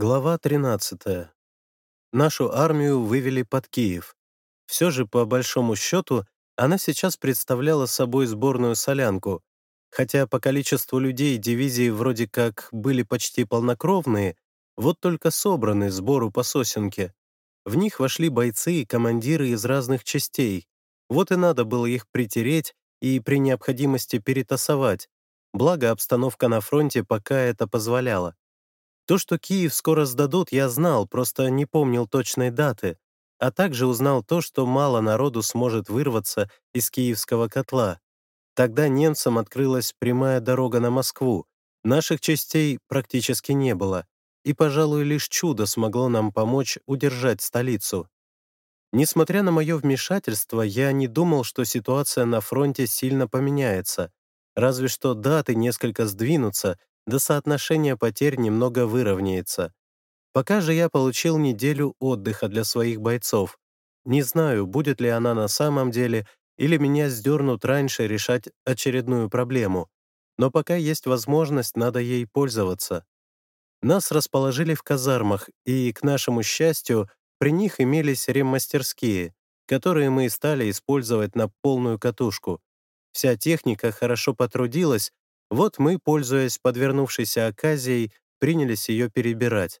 Глава 13. Нашу армию вывели под Киев. Все же, по большому счету, она сейчас представляла собой сборную солянку. Хотя по количеству людей дивизии вроде как были почти полнокровные, вот только собраны сбору по сосенке. В них вошли бойцы и командиры из разных частей. Вот и надо было их притереть и при необходимости перетасовать. Благо, обстановка на фронте пока это позволяла. То, что Киев скоро сдадут, я знал, просто не помнил точной даты, а также узнал то, что мало народу сможет вырваться из киевского котла. Тогда немцам открылась прямая дорога на Москву, наших частей практически не было, и, пожалуй, лишь чудо смогло нам помочь удержать столицу. Несмотря на мое вмешательство, я не думал, что ситуация на фронте сильно поменяется, разве что даты несколько сдвинутся, да соотношение потерь немного выровняется. Пока же я получил неделю отдыха для своих бойцов. Не знаю, будет ли она на самом деле, или меня сдернут раньше решать очередную проблему. Но пока есть возможность, надо ей пользоваться. Нас расположили в казармах, и, к нашему счастью, при них имелись реммастерские, которые мы стали использовать на полную катушку. Вся техника хорошо потрудилась, вот мы, пользуясь подвернувшейся оказией, принялись ее перебирать.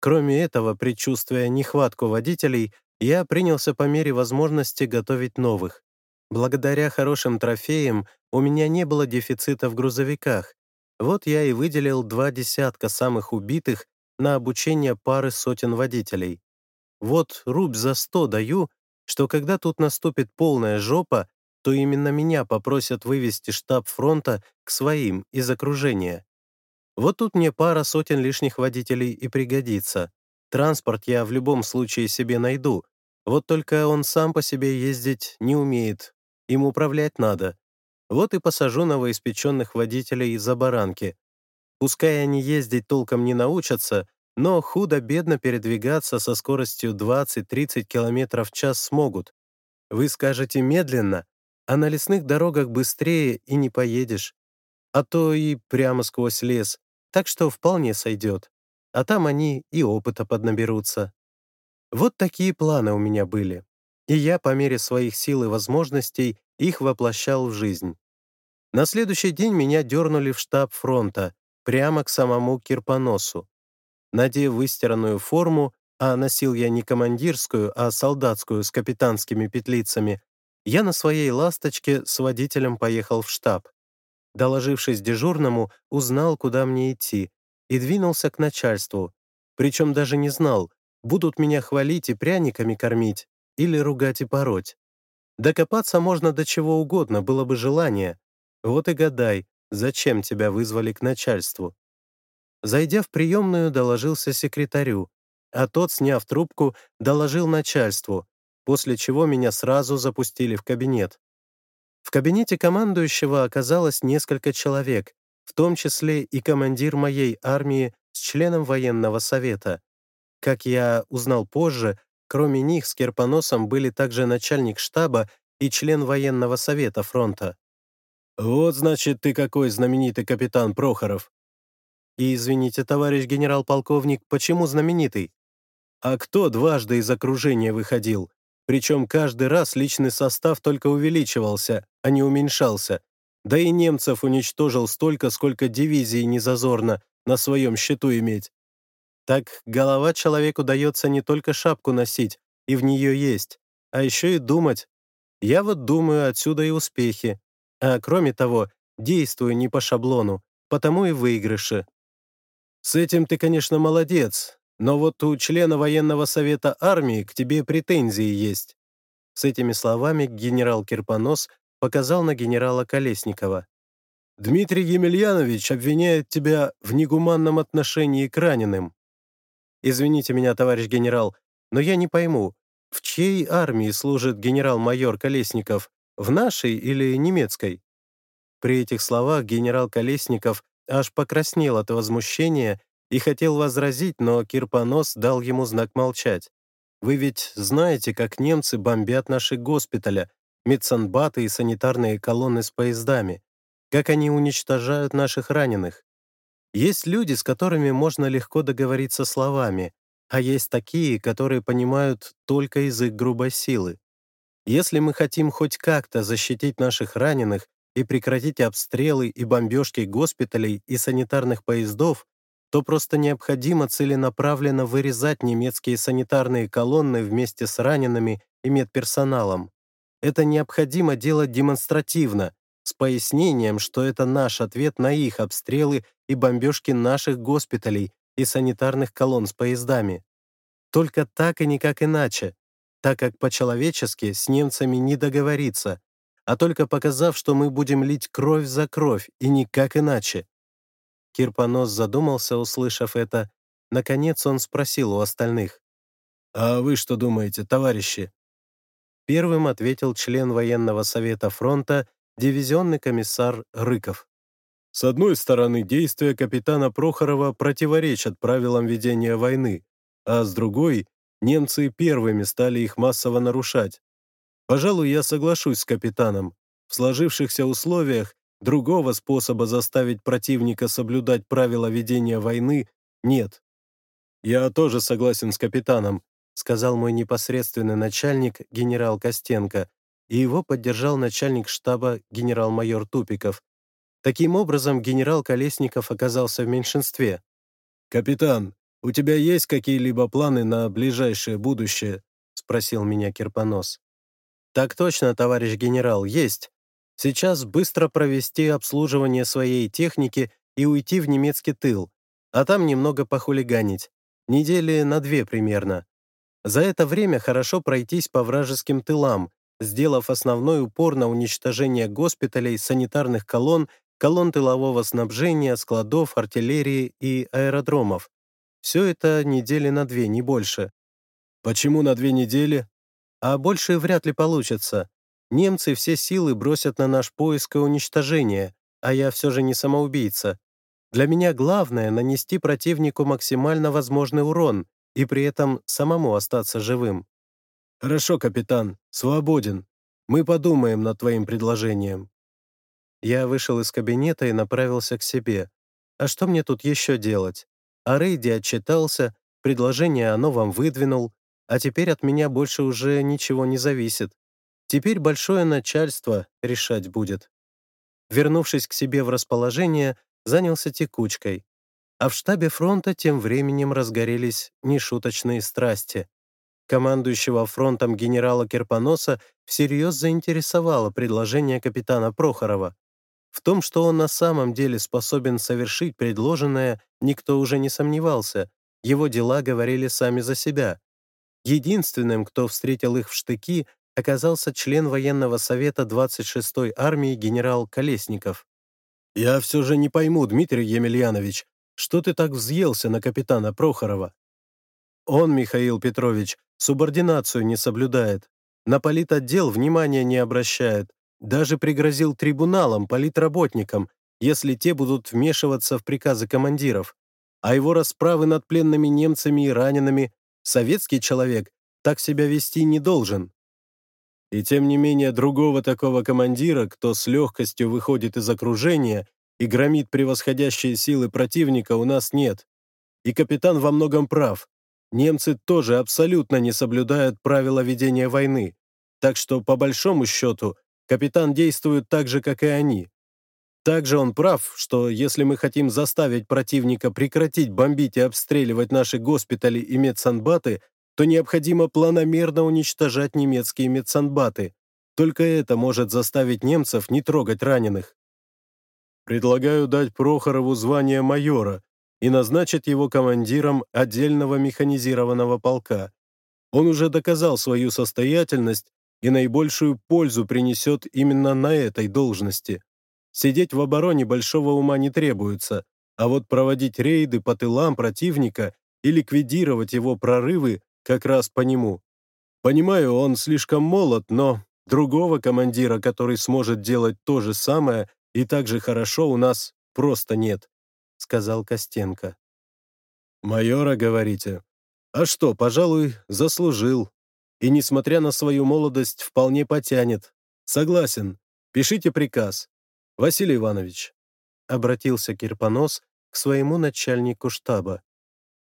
Кроме этого, предчувствуя нехватку водителей, я принялся по мере возможности готовить новых. Благодаря хорошим трофеям у меня не было дефицита в грузовиках. Вот я и выделил два десятка самых убитых на обучение пары сотен водителей. Вот рубь за сто даю, что когда тут наступит полная жопа, то именно меня попросят вывести штаб фронта к своим из окружения. Вот тут мне пара сотен лишних водителей и пригодится. Транспорт я в любом случае себе найду. Вот только он сам по себе ездить не умеет. Им управлять надо. Вот и посажу новоиспеченных водителей за баранки. Пускай они ездить толком не научатся, но худо-бедно передвигаться со скоростью 20-30 км в час смогут. Вы скажете медленно, а на лесных дорогах быстрее и не поедешь. А то и прямо сквозь лес, так что вполне сойдет. А там они и опыта поднаберутся. Вот такие планы у меня были. И я по мере своих сил и возможностей их воплощал в жизнь. На следующий день меня дернули в штаб фронта, прямо к самому Кирпоносу. Надев выстиранную форму, а носил я не командирскую, а солдатскую с капитанскими петлицами, я на своей «Ласточке» с водителем поехал в штаб. Доложившись дежурному, узнал, куда мне идти, и двинулся к начальству. Причем даже не знал, будут меня хвалить и пряниками кормить, или ругать и пороть. Докопаться можно до чего угодно, было бы желание. Вот и гадай, зачем тебя вызвали к начальству. Зайдя в приемную, доложился секретарю, а тот, сняв трубку, доложил начальству, после чего меня сразу запустили в кабинет. В кабинете командующего оказалось несколько человек, в том числе и командир моей армии с членом военного совета. Как я узнал позже, кроме них с Керпоносом были также начальник штаба и член военного совета фронта. «Вот, значит, ты какой знаменитый капитан Прохоров!» «И извините, товарищ генерал-полковник, почему знаменитый?» «А кто дважды из окружения выходил? Причем каждый раз личный состав только увеличивался, а не уменьшался. Да и немцев уничтожил столько, сколько дивизий незазорно на своем счету иметь. Так голова человеку дается не только шапку носить, и в нее есть, а еще и думать. Я вот думаю, отсюда и успехи. А кроме того, действую не по шаблону, потому и выигрыши. С этим ты, конечно, молодец, но вот у члена военного совета армии к тебе претензии есть». С этими словами генерал Кирпонос показал на генерала Колесникова. «Дмитрий Емельянович обвиняет тебя в негуманном отношении к раненым». «Извините меня, товарищ генерал, но я не пойму, в чьей армии служит генерал-майор Колесников, в нашей или немецкой?» При этих словах генерал Колесников аж покраснел от возмущения и хотел возразить, но Кирпонос дал ему знак молчать. «Вы ведь знаете, как немцы бомбят наши госпиталя, медсанбаты и санитарные колонны с поездами, как они уничтожают наших раненых. Есть люди, с которыми можно легко договориться словами, а есть такие, которые понимают только язык грубой силы. Если мы хотим хоть как-то защитить наших раненых и прекратить обстрелы и бомбежки госпиталей и санитарных поездов, то просто необходимо целенаправленно вырезать немецкие санитарные колонны вместе с ранеными и медперсоналом. Это необходимо делать демонстративно, с пояснением, что это наш ответ на их обстрелы и бомбежки наших госпиталей и санитарных колонн с поездами. Только так и никак иначе, так как по-человечески с немцами не договориться, а только показав, что мы будем лить кровь за кровь и никак иначе. Кирпонос задумался, услышав это. Наконец он спросил у остальных. «А вы что думаете, товарищи?» Первым ответил член военного совета фронта, дивизионный комиссар Рыков. С одной стороны, действия капитана Прохорова противоречат правилам ведения войны, а с другой, немцы первыми стали их массово нарушать. Пожалуй, я соглашусь с капитаном. В сложившихся условиях другого способа заставить противника соблюдать правила ведения войны нет. Я тоже согласен с капитаном, сказал мой непосредственный начальник генерал Костенко, и его поддержал начальник штаба генерал-майор Тупиков. Таким образом, генерал Колесников оказался в меньшинстве. «Капитан, у тебя есть какие-либо планы на ближайшее будущее?» — спросил меня Кирпонос. «Так точно, товарищ генерал, есть. Сейчас быстро провести обслуживание своей техники и уйти в немецкий тыл, а там немного похулиганить. Недели на две примерно. За это время хорошо пройтись по вражеским тылам, сделав основной упор на уничтожение госпиталей, санитарных колонн, колонн тылового снабжения, складов, артиллерии и аэродромов. Все это недели на две, не больше. Почему на две недели? А больше вряд ли получится. Немцы все силы бросят на наш поиск и уничтожение, а я все же не самоубийца. Для меня главное — нанести противнику максимально возможный урон и при этом самому остаться живым. «Хорошо, капитан, свободен. Мы подумаем над твоим предложением». Я вышел из кабинета и направился к себе. А что мне тут еще делать? А Рейди отчитался, предложение о новом выдвинул, а теперь от меня больше уже ничего не зависит. Теперь большое начальство решать будет. Вернувшись к себе в расположение, занялся текучкой. А в штабе фронта тем временем разгорелись нешуточные страсти командующего фронтом генерала Керпоноса всерьез заинтересовало предложение капитана Прохорова. В том, что он на самом деле способен совершить предложенное, никто уже не сомневался, его дела говорили сами за себя. Единственным, кто встретил их в штыки, оказался член военного совета 26-й армии генерал Колесников. «Я все же не пойму, Дмитрий Емельянович, что ты так взъелся на капитана Прохорова?» Он, Михаил Петрович, субординацию не соблюдает, на политотдел внимания не обращает, даже пригрозил трибуналам, политработникам, если те будут вмешиваться в приказы командиров. А его расправы над пленными немцами и ранеными советский человек так себя вести не должен. И тем не менее другого такого командира, кто с легкостью выходит из окружения и громит превосходящие силы противника, у нас нет. И капитан во многом прав. Немцы тоже абсолютно не соблюдают правила ведения войны, так что, по большому счету, капитан действует так же, как и они. Также он прав, что если мы хотим заставить противника прекратить бомбить и обстреливать наши госпитали и медсанбаты, то необходимо планомерно уничтожать немецкие медсанбаты. Только это может заставить немцев не трогать раненых. Предлагаю дать Прохорову звание майора, и назначит его командиром отдельного механизированного полка. Он уже доказал свою состоятельность и наибольшую пользу принесет именно на этой должности. Сидеть в обороне большого ума не требуется, а вот проводить рейды по тылам противника и ликвидировать его прорывы как раз по нему. Понимаю, он слишком молод, но другого командира, который сможет делать то же самое и так же хорошо, у нас просто нет. — сказал Костенко. «Майора, говорите? А что, пожалуй, заслужил. И, несмотря на свою молодость, вполне потянет. Согласен. Пишите приказ. Василий Иванович». Обратился Кирпонос к своему начальнику штаба.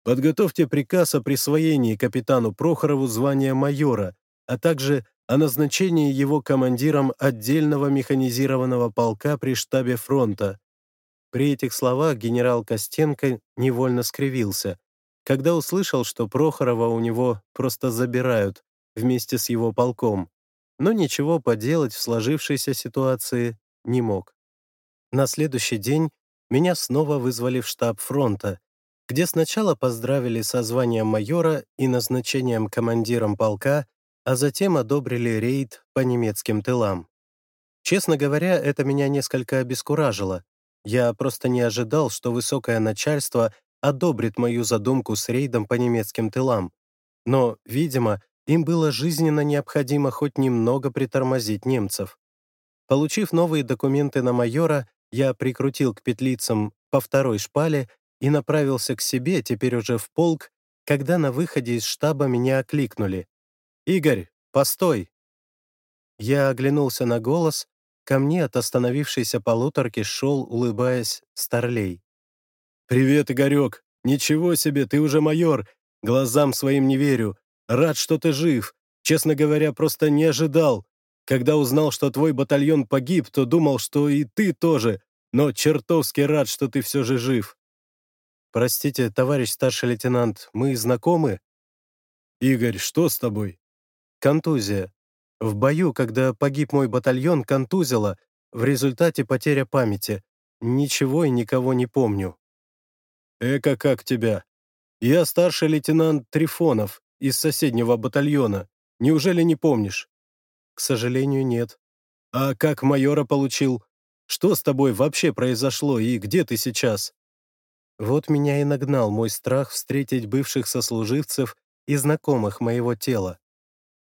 «Подготовьте приказ о присвоении капитану Прохорову звания майора, а также о назначении его командиром отдельного механизированного полка при штабе фронта». При этих словах генерал Костенко невольно скривился, когда услышал, что Прохорова у него просто забирают вместе с его полком, но ничего поделать в сложившейся ситуации не мог. На следующий день меня снова вызвали в штаб фронта, где сначала поздравили со званием майора и назначением командиром полка, а затем одобрили рейд по немецким тылам. Честно говоря, это меня несколько обескуражило. Я просто не ожидал, что высокое начальство одобрит мою задумку с рейдом по немецким тылам. Но, видимо, им было жизненно необходимо хоть немного притормозить немцев. Получив новые документы на майора, я прикрутил к петлицам по второй шпале и направился к себе, теперь уже в полк, когда на выходе из штаба меня окликнули. «Игорь, постой!» Я оглянулся на голос, ко мне от остановившейся полуторки шел, улыбаясь, Старлей. «Привет, Игорек! Ничего себе, ты уже майор! Глазам своим не верю! Рад, что ты жив. Честно говоря, просто не ожидал. Когда узнал, что твой батальон погиб, то думал, что и ты тоже, но чертовски рад, что ты все же жив. Простите, товарищ старший лейтенант, мы знакомы? Игорь, что с тобой? Контузия. В бою, когда погиб мой батальон, контузило, в результате потеря памяти. Ничего и никого не помню. Эка как тебя? Я старший лейтенант Трифонов из соседнего батальона. Неужели не помнишь?» «К сожалению, нет». «А как майора получил? Что с тобой вообще произошло и где ты сейчас?» Вот меня и нагнал мой страх встретить бывших сослуживцев и знакомых моего тела.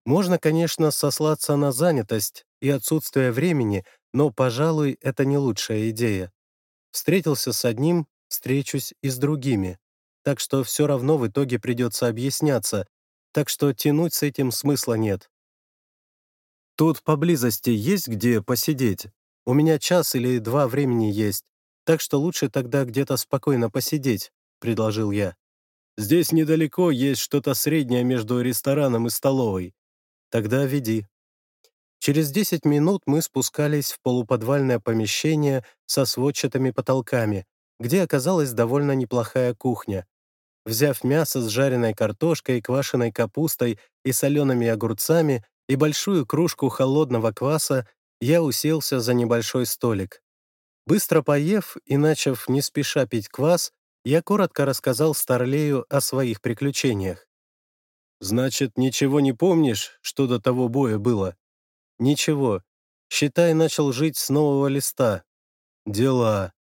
Можно, конечно, сослаться на занятость и отсутствие времени, но, пожалуй, это не лучшая идея. Встретился с одним, встречусь и с другими. Так что все равно в итоге придется объясняться, так что тянуть с этим смысла нет. Тут поблизости есть где посидеть. У меня час или два времени есть, так что лучше тогда где-то спокойно посидеть», — предложил я. «Здесь недалеко есть что-то среднее между рестораном и столовой. Тогда веди». Через 10 минут мы спускались в полуподвальное помещение со сводчатыми потолками, где оказалась довольно неплохая кухня. Взяв мясо с жареной картошкой, квашеной капустой и солеными огурцами и большую кружку холодного кваса, я уселся за небольшой столик. Быстро поев и начав не спеша пить квас, я коротко рассказал Старлею о своих приключениях. «Значит, ничего не помнишь, что до того боя было?» «Ничего. Считай, начал жить с нового листа». «Дела.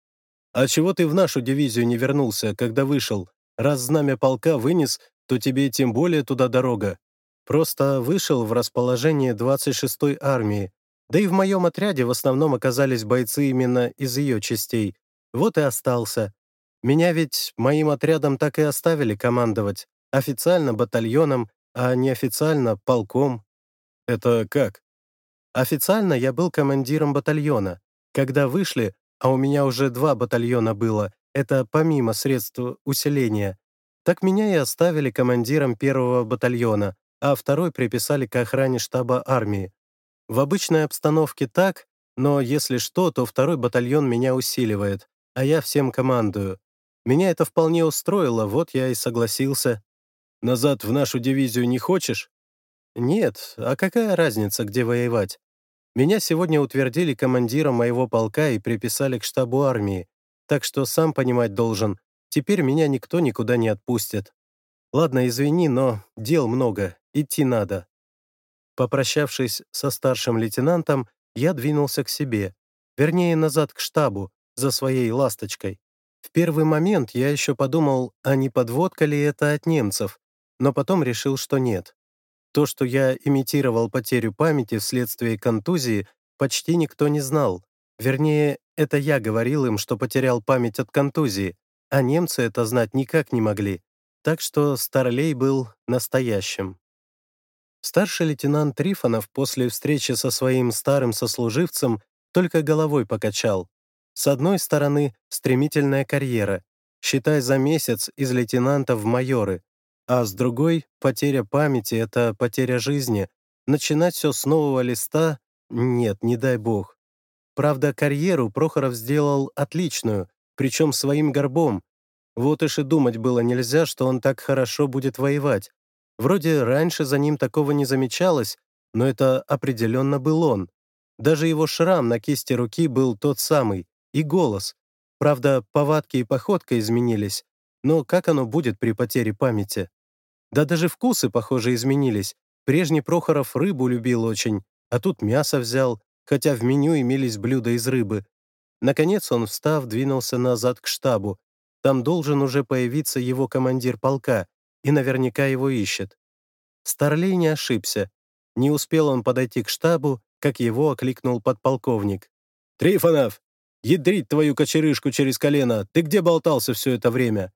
А чего ты в нашу дивизию не вернулся, когда вышел? Раз знамя полка вынес, то тебе тем более туда дорога. Просто вышел в расположение 26-й армии. Да и в моем отряде в основном оказались бойцы именно из ее частей. Вот и остался. Меня ведь моим отрядом так и оставили командовать. Официально батальоном, а неофициально полком. Это как? Официально я был командиром батальона. Когда вышли, а у меня уже два батальона было, это помимо средств усиления. Так меня и оставили командиром первого батальона, а второй приписали к охране штаба армии. В обычной обстановке так, но если что, то второй батальон меня усиливает, а я всем командую. Меня это вполне устроило, вот я и согласился. Назад в нашу дивизию не хочешь? Нет, а какая разница, где воевать? Меня сегодня утвердили командиром моего полка и приписали к штабу армии, так что сам понимать должен, теперь меня никто никуда не отпустит. Ладно, извини, но дел много, идти надо. Попрощавшись со старшим лейтенантом, я двинулся к себе, вернее, назад к штабу, за своей ласточкой. В первый момент я еще подумал, а не подводка ли это от немцев, но потом решил, что нет. То, что я имитировал потерю памяти вследствие контузии, почти никто не знал. Вернее, это я говорил им, что потерял память от контузии, а немцы это знать никак не могли. Так что Старлей был настоящим. Старший лейтенант Трифонов после встречи со своим старым сослуживцем только головой покачал. С одной стороны, стремительная карьера. считай за месяц из лейтенанта в майоры, а с другой — потеря памяти — это потеря жизни. Начинать все с нового листа — нет, не дай бог. Правда, карьеру Прохоров сделал отличную, причем своим горбом. Вот уж и думать было нельзя, что он так хорошо будет воевать. Вроде раньше за ним такого не замечалось, но это определенно был он. Даже его шрам на кисти руки был тот самый, и голос. Правда, повадки и походка изменились, но как оно будет при потере памяти? Да даже вкусы, похоже, изменились. Прежний Прохоров рыбу любил очень, а тут мясо взял, хотя в меню имелись блюда из рыбы. Наконец он, встав, двинулся назад к штабу. Там должен уже появиться его командир полка, и наверняка его ищет. Старлей не ошибся. Не успел он подойти к штабу, как его окликнул подполковник. «Трифонов! Ядрить твою кочерышку через колено! Ты где болтался все это время?»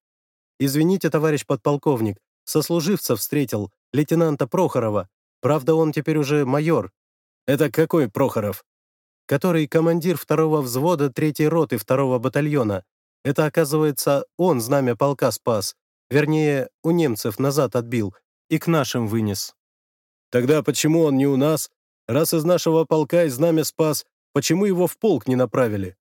«Извините, товарищ подполковник, сослуживца встретил, лейтенанта Прохорова. Правда, он теперь уже майор». «Это какой Прохоров?» «Который командир второго взвода третьей роты второго батальона. Это, оказывается, он знамя полка спас. Вернее, у немцев назад отбил и к нашим вынес». «Тогда почему он не у нас? Раз из нашего полка и знамя спас, почему его в полк не направили?»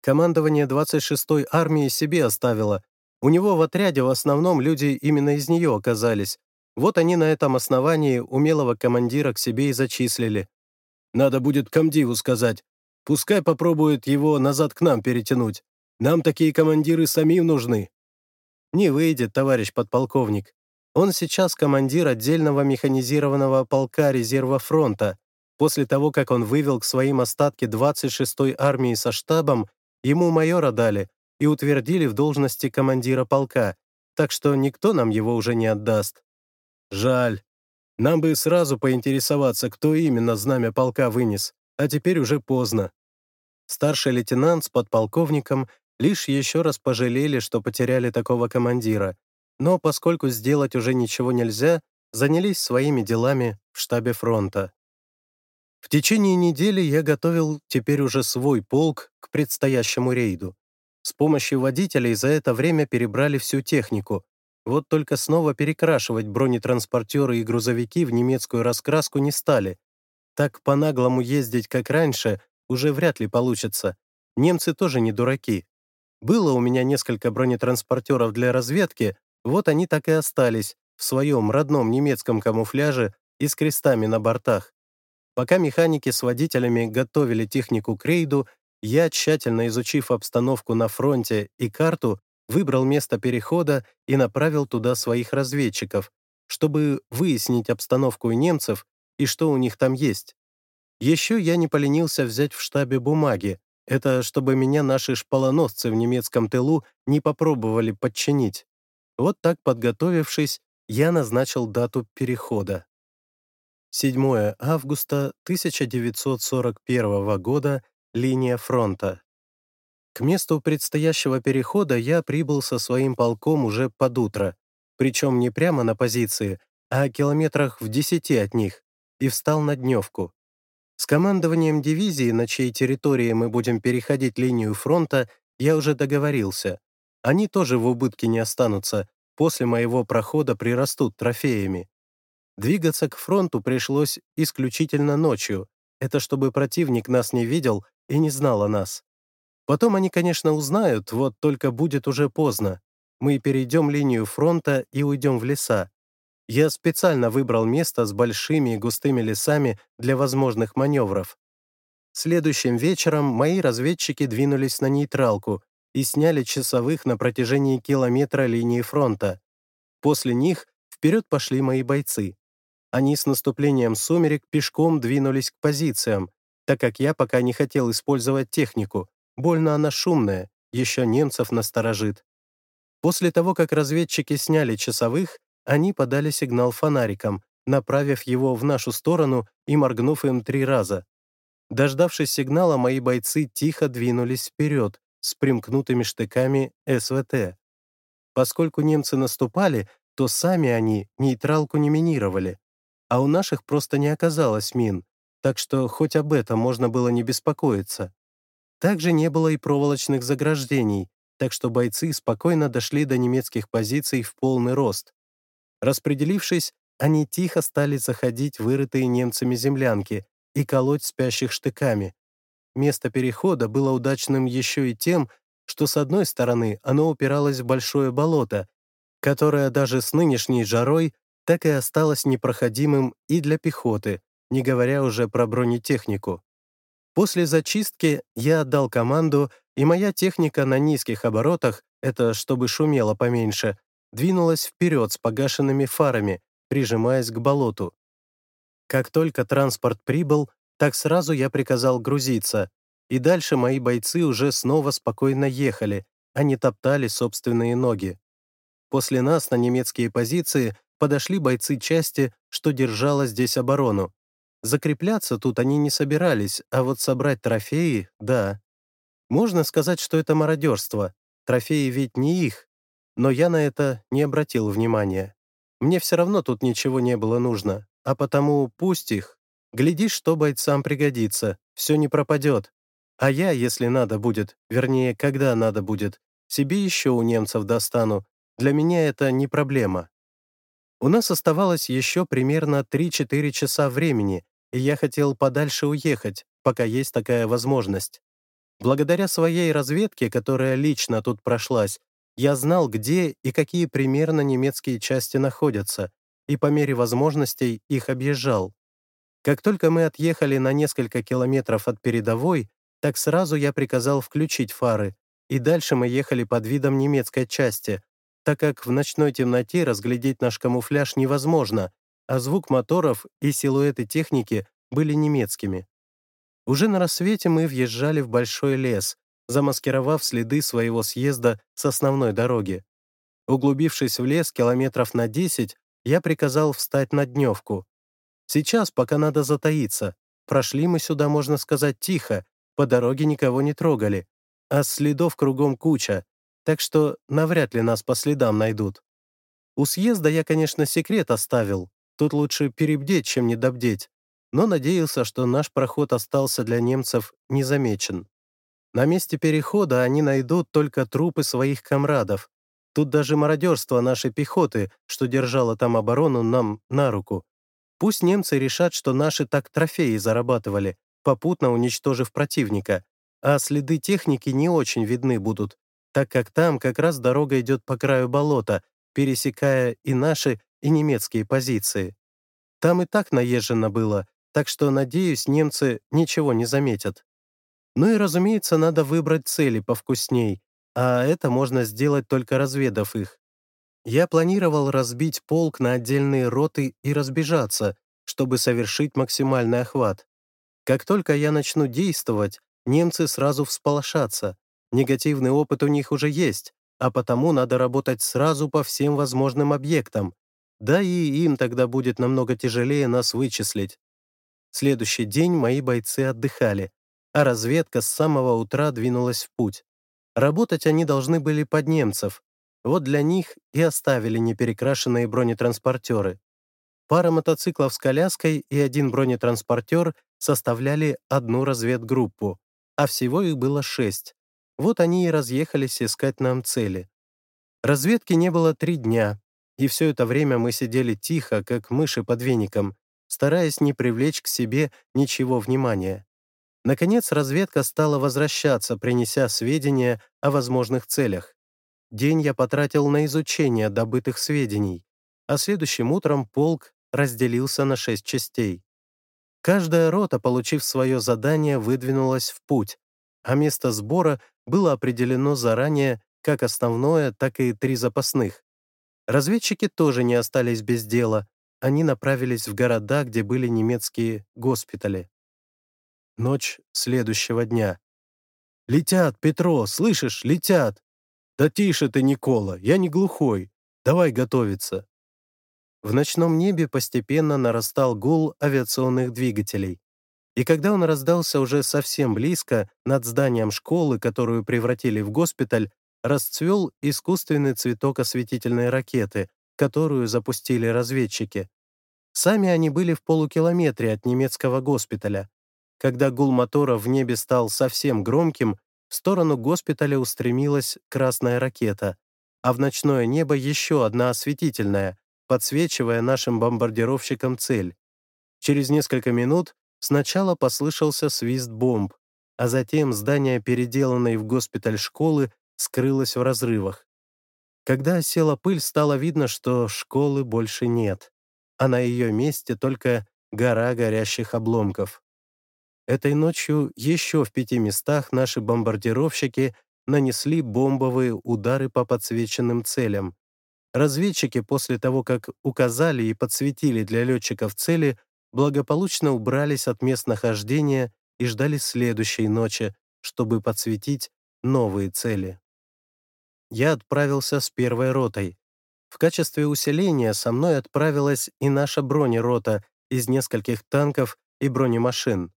Командование 26-й армии себе оставило. У него в отряде в основном люди именно из нее оказались. Вот они на этом основании умелого командира к себе и зачислили. Надо будет комдиву сказать. Пускай попробует его назад к нам перетянуть. Нам такие командиры самим нужны. Не выйдет, товарищ подполковник. Он сейчас командир отдельного механизированного полка резерва фронта. После того, как он вывел к своим остатки 26-й армии со штабом, ему майора дали и утвердили в должности командира полка, так что никто нам его уже не отдаст. Жаль. Нам бы сразу поинтересоваться, кто именно знамя полка вынес, а теперь уже поздно. Старший лейтенант с подполковником лишь еще раз пожалели, что потеряли такого командира, но поскольку сделать уже ничего нельзя, занялись своими делами в штабе фронта. В течение недели я готовил теперь уже свой полк к предстоящему рейду. С помощью водителей за это время перебрали всю технику. Вот только снова перекрашивать бронетранспортеры и грузовики в немецкую раскраску не стали. Так по-наглому ездить, как раньше, уже вряд ли получится. Немцы тоже не дураки. Было у меня несколько бронетранспортеров для разведки, вот они так и остались в своем родном немецком камуфляже и с крестами на бортах. Пока механики с водителями готовили технику к рейду, я, тщательно изучив обстановку на фронте и карту, выбрал место перехода и направил туда своих разведчиков, чтобы выяснить обстановку у немцев и что у них там есть. Еще я не поленился взять в штабе бумаги, это чтобы меня наши шпалоносцы в немецком тылу не попробовали подчинить. Вот так подготовившись, я назначил дату перехода. 7 августа 1941 года, линия фронта. К месту предстоящего перехода я прибыл со своим полком уже под утро, причем не прямо на позиции, а километрах в десяти от них, и встал на дневку. С командованием дивизии, на чьей территории мы будем переходить линию фронта, я уже договорился. Они тоже в убытке не останутся, после моего прохода прирастут трофеями. Двигаться к фронту пришлось исключительно ночью, это чтобы противник нас не видел и не знал о нас. Потом они, конечно, узнают, вот только будет уже поздно. Мы перейдем линию фронта и уйдем в леса. Я специально выбрал место с большими и густыми лесами для возможных маневров. Следующим вечером мои разведчики двинулись на нейтралку и сняли часовых на протяжении километра линии фронта. После них вперед пошли мои бойцы. Они с наступлением сумерек пешком двинулись к позициям, так как я пока не хотел использовать технику. Больно она шумная, еще немцев насторожит. После того, как разведчики сняли часовых, они подали сигнал фонариком, направив его в нашу сторону и моргнув им три раза. Дождавшись сигнала, мои бойцы тихо двинулись вперед с примкнутыми штыками СВТ. Поскольку немцы наступали, то сами они нейтралку не минировали, а у наших просто не оказалось мин, так что хоть об этом можно было не беспокоиться. Также не было и проволочных заграждений, так что бойцы спокойно дошли до немецких позиций в полный рост. Распределившись, они тихо стали заходить вырытые немцами землянки и колоть спящих штыками. Место перехода было удачным еще и тем, что с одной стороны оно упиралось в большое болото, которое даже с нынешней жарой так и осталось непроходимым и для пехоты, не говоря уже про бронетехнику. После зачистки я отдал команду, и моя техника на низких оборотах, это чтобы шумело поменьше, двинулась вперед с погашенными фарами, прижимаясь к болоту. Как только транспорт прибыл, так сразу я приказал грузиться, и дальше мои бойцы уже снова спокойно ехали, а не топтали собственные ноги. После нас на немецкие позиции подошли бойцы части, что держала здесь оборону. Закрепляться тут они не собирались, а вот собрать трофеи — да. Можно сказать, что это мародерство. Трофеи ведь не их. Но я на это не обратил внимания. Мне все равно тут ничего не было нужно, а потому пусть их. Глядишь, что бойцам пригодится, все не пропадет. А я, если надо будет, вернее, когда надо будет, себе еще у немцев достану. Для меня это не проблема. У нас оставалось еще примерно 3-4 часа времени, и я хотел подальше уехать, пока есть такая возможность. Благодаря своей разведке, которая лично тут прошлась, я знал, где и какие примерно немецкие части находятся, и по мере возможностей их объезжал. Как только мы отъехали на несколько километров от передовой, так сразу я приказал включить фары, и дальше мы ехали под видом немецкой части, так как в ночной темноте разглядеть наш камуфляж невозможно, а звук моторов и силуэты техники были немецкими. Уже на рассвете мы въезжали в большой лес, замаскировав следы своего съезда с основной дороги. Углубившись в лес километров на 10, я приказал встать на дневку. Сейчас, пока надо затаиться, прошли мы сюда, можно сказать, тихо, по дороге никого не трогали, а следов кругом куча, так что навряд ли нас по следам найдут. У съезда я, конечно, секрет оставил, тут лучше перебдеть, чем недобдеть, но надеялся, что наш проход остался для немцев незамечен. На месте перехода они найдут только трупы своих комрадов. Тут даже мародерство нашей пехоты, что держало там оборону, нам на руку. Пусть немцы решат, что наши так трофеи зарабатывали, попутно уничтожив противника, а следы техники не очень видны будут, так как там как раз дорога идет по краю болота, пересекая и наши, и немецкие позиции. Там и так наезжено было, так что, надеюсь, немцы ничего не заметят. Ну и, разумеется, надо выбрать цели повкусней, а это можно сделать только разведав их. Я планировал разбить полк на отдельные роты и разбежаться, чтобы совершить максимальный охват. Как только я начну действовать, немцы сразу всполошатся. Негативный опыт у них уже есть, а потому надо работать сразу по всем возможным объектам. Да и им тогда будет намного тяжелее нас вычислить. Следующий день мои бойцы отдыхали, а разведка с самого утра двинулась в путь. Работать они должны были под немцев. Вот для них и оставили неперекрашенные бронетранспортеры. Пара мотоциклов с коляской и один бронетранспортер составляли одну разведгруппу, а всего их было шесть. Вот они и разъехались искать нам цели. Разведки не было три дня, и все это время мы сидели тихо, как мыши под веником, стараясь не привлечь к себе ничего внимания. Наконец разведка стала возвращаться, принеся сведения о возможных целях. День я потратил на изучение добытых сведений, а следующим утром полк разделился на шесть частей. Каждая рота, получив свое задание, выдвинулась в путь, а место сбора было определено заранее как основное, так и три запасных. Разведчики тоже не остались без дела, они направились в города, где были немецкие госпитали. Ночь следующего дня. «Летят, Петро, слышишь, летят!» «Да тише ты, Никола, я не глухой. Давай готовиться». В ночном небе постепенно нарастал гул авиационных двигателей. И когда он раздался уже совсем близко, над зданием школы, которую превратили в госпиталь, расцвел искусственный цветок осветительной ракеты, которую запустили разведчики. Сами они были в полукилометре от немецкого госпиталя. Когда гул мотора в небе стал совсем громким, в сторону госпиталя устремилась красная ракета, а в ночное небо еще одна осветительная, подсвечивая нашим бомбардировщикам цель. Через несколько минут сначала послышался свист бомб, а затем здание переделанной в госпиталь школы скрылось в разрывах. Когда осела пыль, стало видно, что школы больше нет, а на ее месте только гора горящих обломков. Этой ночью еще в пяти местах наши бомбардировщики нанесли бомбовые удары по подсвеченным целям. Разведчики после того, как указали и подсветили для летчиков цели, благополучно убрались от мест нахождения и ждали следующей ночи, чтобы подсветить новые цели. Я отправился с первой ротой. В качестве усиления со мной отправилась и наша бронерота из нескольких танков и бронемашин.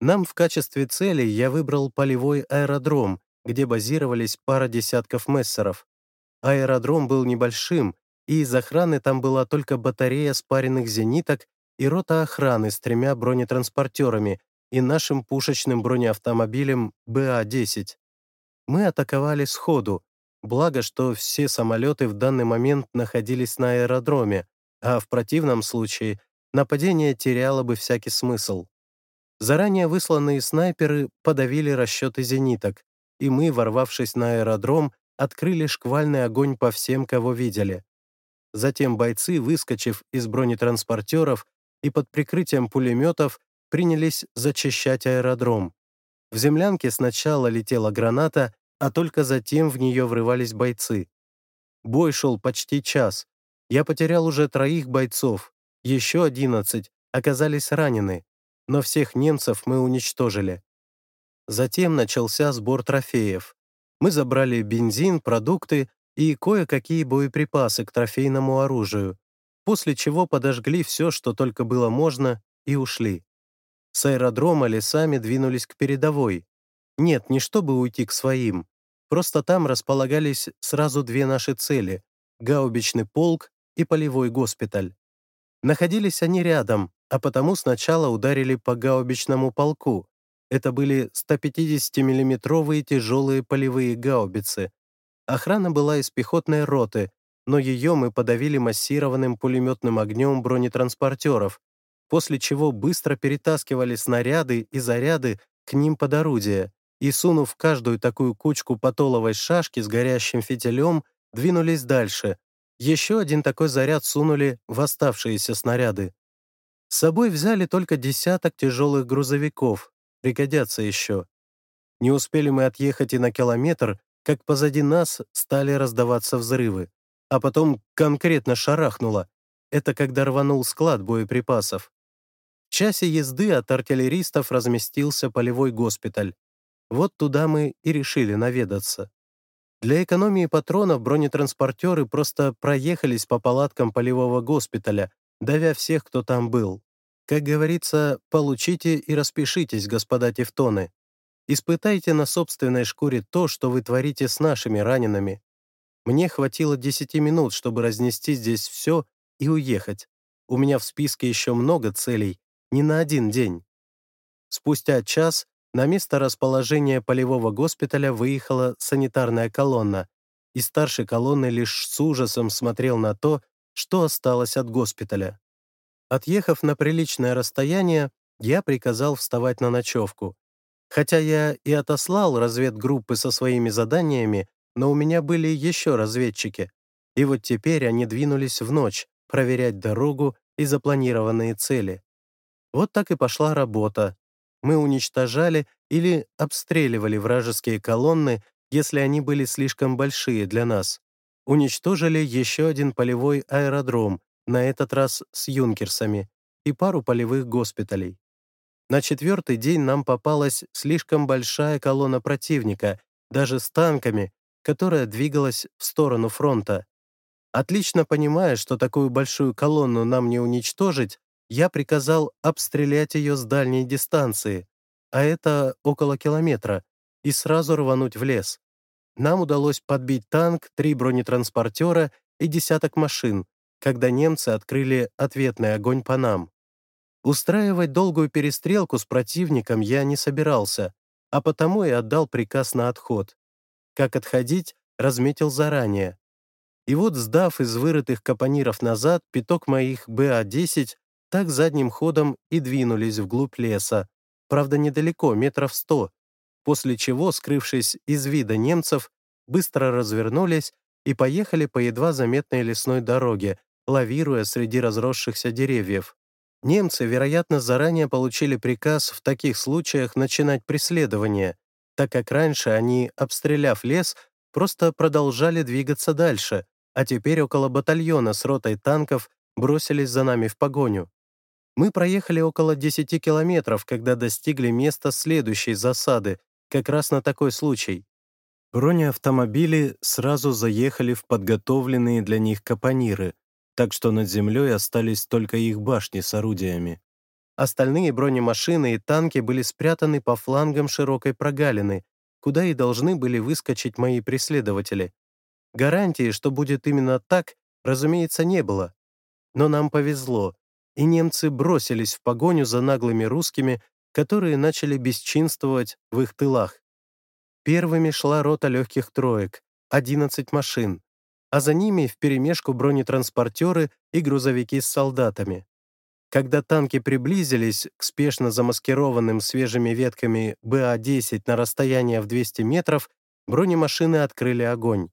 Нам в качестве цели я выбрал полевой аэродром, где базировались пара десятков мессеров. Аэродром был небольшим, и из охраны там была только батарея спаренных зениток и рота охраны с тремя бронетранспортерами и нашим пушечным бронеавтомобилем БА-10. Мы атаковали сходу, благо, что все самолеты в данный момент находились на аэродроме, а в противном случае нападение теряло бы всякий смысл. Заранее высланные снайперы подавили расчеты зениток, и мы, ворвавшись на аэродром, открыли шквальный огонь по всем, кого видели. Затем бойцы, выскочив из бронетранспортеров и под прикрытием пулеметов, принялись зачищать аэродром. В землянке сначала летела граната, а только затем в нее врывались бойцы. Бой шел почти час. Я потерял уже троих бойцов, еще одиннадцать оказались ранены но всех немцев мы уничтожили. Затем начался сбор трофеев. Мы забрали бензин, продукты и кое-какие боеприпасы к трофейному оружию, после чего подожгли все, что только было можно, и ушли. С аэродрома лесами двинулись к передовой. Нет, не чтобы уйти к своим. Просто там располагались сразу две наши цели — гаубичный полк и полевой госпиталь. Находились они рядом, а потому сначала ударили по гаубичному полку. Это были 150 миллиметровые тяжелые полевые гаубицы. Охрана была из пехотной роты, но ее мы подавили массированным пулеметным огнем бронетранспортеров, после чего быстро перетаскивали снаряды и заряды к ним под орудие и, сунув каждую такую кучку потоловой шашки с горящим фитилем, двинулись дальше. Еще один такой заряд сунули в оставшиеся снаряды. С собой взяли только десяток тяжелых грузовиков, пригодятся еще. Не успели мы отъехать и на километр, как позади нас стали раздаваться взрывы, а потом конкретно шарахнуло. Это когда рванул склад боеприпасов. В часе езды от артиллеристов разместился полевой госпиталь. Вот туда мы и решили наведаться. Для экономии патронов бронетранспортеры просто проехались по палаткам полевого госпиталя, давя всех, кто там был. Как говорится, получите и распишитесь, господа тевтоны. Испытайте на собственной шкуре то, что вы творите с нашими ранеными. Мне хватило 10 минут, чтобы разнести здесь все и уехать. У меня в списке еще много целей, не на один день. Спустя час на место расположения полевого госпиталя выехала санитарная колонна, и старший колонны лишь с ужасом смотрел на то, что осталось от госпиталя. Отъехав на приличное расстояние, я приказал вставать на ночевку. Хотя я и отослал разведгруппы со своими заданиями, но у меня были еще разведчики. И вот теперь они двинулись в ночь проверять дорогу и запланированные цели. Вот так и пошла работа. Мы уничтожали или обстреливали вражеские колонны, если они были слишком большие для нас уничтожили еще один полевой аэродром, на этот раз с юнкерсами, и пару полевых госпиталей. На четвертый день нам попалась слишком большая колонна противника, даже с танками, которая двигалась в сторону фронта. Отлично понимая, что такую большую колонну нам не уничтожить, я приказал обстрелять ее с дальней дистанции, а это около километра, и сразу рвануть в лес нам удалось подбить танк, три бронетранспортера и десяток машин, когда немцы открыли ответный огонь по нам. Устраивать долгую перестрелку с противником я не собирался, а потому и отдал приказ на отход. Как отходить, разметил заранее. И вот, сдав из вырытых капониров назад пяток моих БА-10, так задним ходом и двинулись вглубь леса, правда недалеко, метров сто, после чего, скрывшись из вида немцев, быстро развернулись и поехали по едва заметной лесной дороге, лавируя среди разросшихся деревьев. Немцы, вероятно, заранее получили приказ в таких случаях начинать преследование, так как раньше они, обстреляв лес, просто продолжали двигаться дальше, а теперь около батальона с ротой танков бросились за нами в погоню. Мы проехали около 10 километров, когда достигли места следующей засады, как раз на такой случай. Бронеавтомобили сразу заехали в подготовленные для них капониры, так что над землей остались только их башни с орудиями. Остальные бронемашины и танки были спрятаны по флангам широкой прогалины, куда и должны были выскочить мои преследователи. Гарантии, что будет именно так, разумеется, не было. Но нам повезло, и немцы бросились в погоню за наглыми русскими, которые начали бесчинствовать в их тылах. Первыми шла рота легких троек, 11 машин, а за ними вперемешку бронетранспортеры и грузовики с солдатами. Когда танки приблизились к спешно замаскированным свежими ветками БА-10 на расстояние в 200 метров, бронемашины открыли огонь.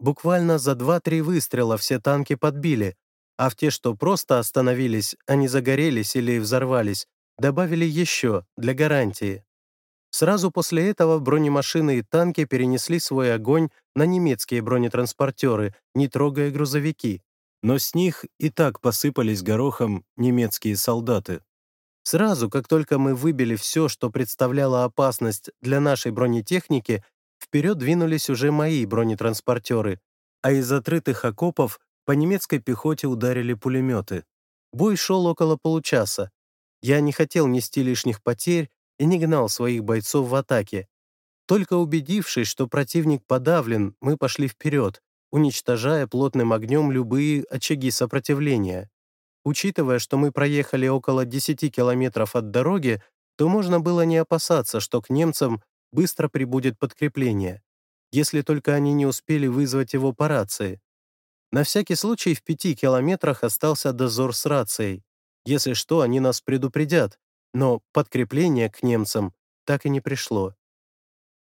Буквально за 2-3 выстрела все танки подбили, а в те, что просто остановились, они загорелись или взорвались, добавили еще, для гарантии. Сразу после этого бронемашины и танки перенесли свой огонь на немецкие бронетранспортеры, не трогая грузовики но с них и так посыпались горохом немецкие солдаты. Сразу, как только мы выбили все, что представляло опасность для нашей бронетехники, вперед двинулись уже мои бронетранспортеры, а из отрытых окопов по немецкой пехоте ударили пулеметы. Бой шел около получаса. Я не хотел нести лишних потерь и не гнал своих бойцов в атаке. Только убедившись, что противник подавлен, мы пошли вперед, уничтожая плотным огнем любые очаги сопротивления. Учитывая, что мы проехали около 10 километров от дороги, то можно было не опасаться, что к немцам быстро прибудет подкрепление, если только они не успели вызвать его по рации. На всякий случай в пяти километрах остался дозор с рацией. Если что, они нас предупредят, но подкрепление к немцам так и не пришло.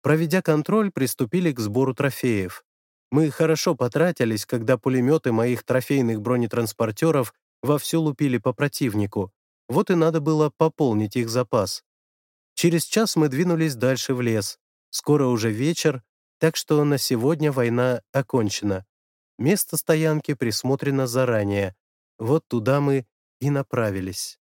Проведя контроль, приступили к сбору трофеев. Мы хорошо потратились, когда пулеметы моих трофейных бронетранспортеров вовсю лупили по противнику. Вот и надо было пополнить их запас. Через час мы двинулись дальше в лес. Скоро уже вечер, так что на сегодня война окончена. Место стоянки присмотрено заранее. Вот туда мы и направились.